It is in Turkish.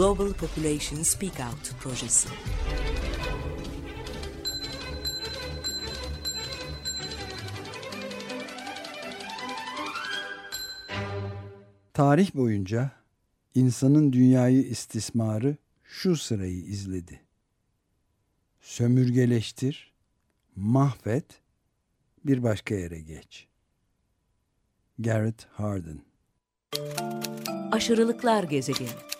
Global Population Speak Out projesi. Tarih boyunca insanın dünyayı istismarı şu sırayı izledi. Sömürgeleştir, mahvet, bir başka yere geç. Garrett Hardin Aşırılıklar gezegeni.